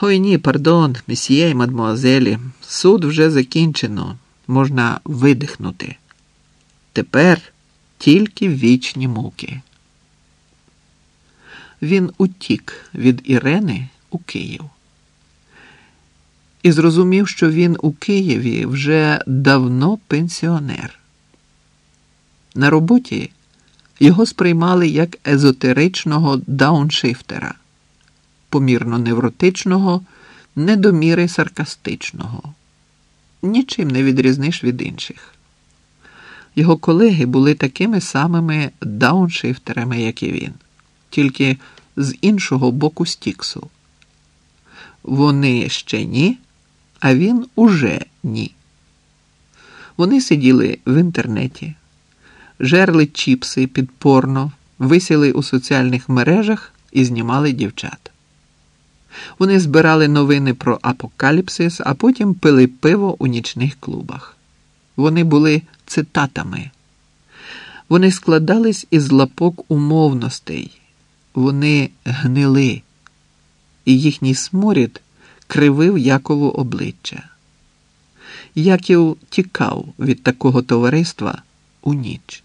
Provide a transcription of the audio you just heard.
Ой ні, пардон, месьє і мадмуазелі, суд вже закінчено, можна видихнути. Тепер тільки вічні муки. Він утік від Ірени у Київ і зрозумів, що він у Києві вже давно пенсіонер. На роботі його сприймали як езотеричного дауншифтера, помірно невротичного, недоміри саркастичного. Нічим не відрізниш від інших. Його колеги були такими самими дауншифтерами, як і він, тільки з іншого боку стіксу. Вони ще ні, а він уже ні. Вони сиділи в інтернеті, жерли чіпси під порно, висіли у соціальних мережах і знімали дівчат. Вони збирали новини про апокаліпсис, а потім пили пиво у нічних клубах. Вони були цитатами. Вони складались із лапок умовностей, вони гнили, і їхній сморід кривив Якову обличчя. Яків тікав від такого товариства у ніч.